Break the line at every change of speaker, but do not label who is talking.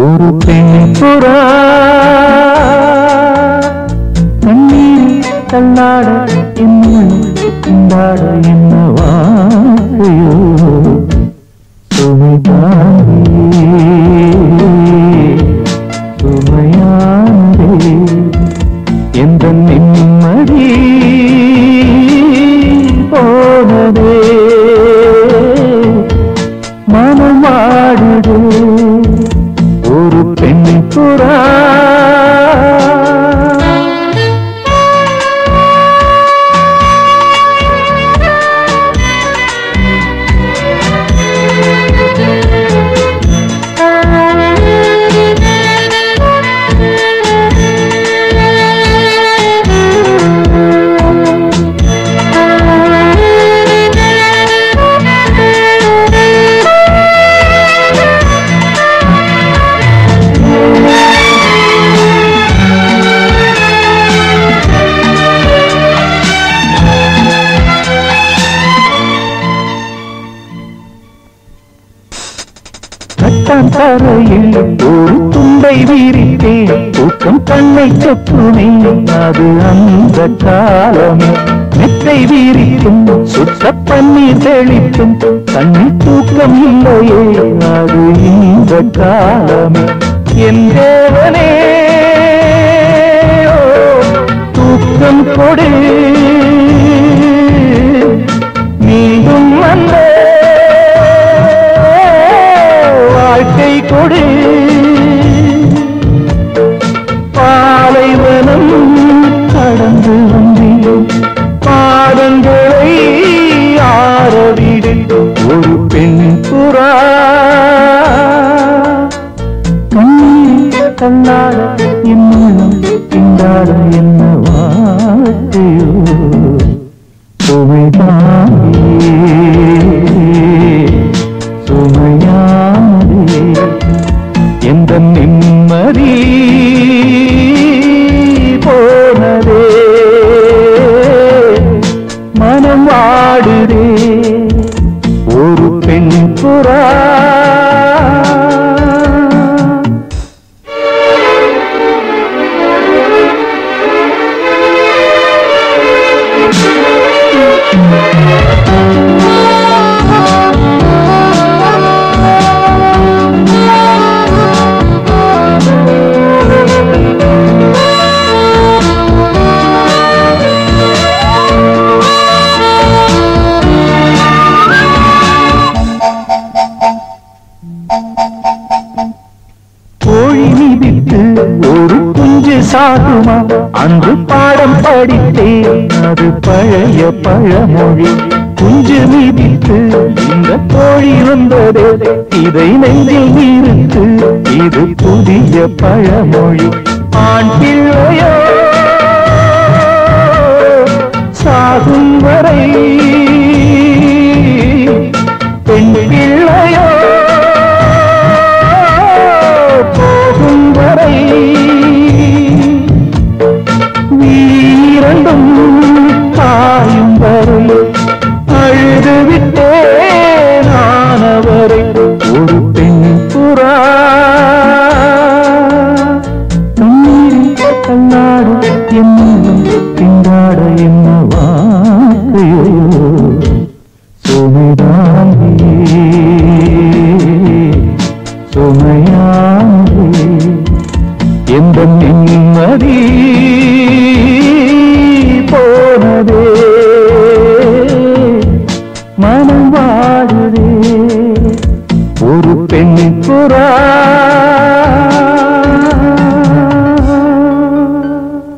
ஒரு புறா கண்ணீர் தள்ளாட என்ன கொண்டாட என்ன வாழையோ சுமைதானே சுமையானதே எந்த நிம்மதி போனதே மனம் வாடுதே ஒரு பெண்ணை புறா கட்டான் தரையில் ஒரு துண்டை வீரித்தேன் தூக்கம் கண்ணை சொத்துமே அது அந்த காலமே. மெத்தை வீரிக்கும் சுத்த பன்னீர் தெளிக்கும் கண்ணில் தூக்கம் இல்லையே அது இந்த காலமே. என் தேவனே தூக்கம் கொடு. மீண்டும் அந்த வாழ்க்கை கொடு. பாலைவனம் கடந்து வந்தேன் பாதங்களை ஆரவிடு ஒரு பெண் புறா. கண்ணீர் கண்ணாட என்னும் திண்டாட என்ன வாழ்க்கையோ பெண் புறா கோழி ஒரு குஞ்சு சாகுமா? அன்று பாடம் படித்தேன். அது பழைய பழமொழி. குஞ்சு மிதித்து இந்த கோழி வந்தது. இதை நெஞ்சில் நிறுத்து இது புதிய பழமொழி. ஆண் பிள்ளையோ சாகும் வரை பெண் பிள்ளை எந்த நிம்மதி?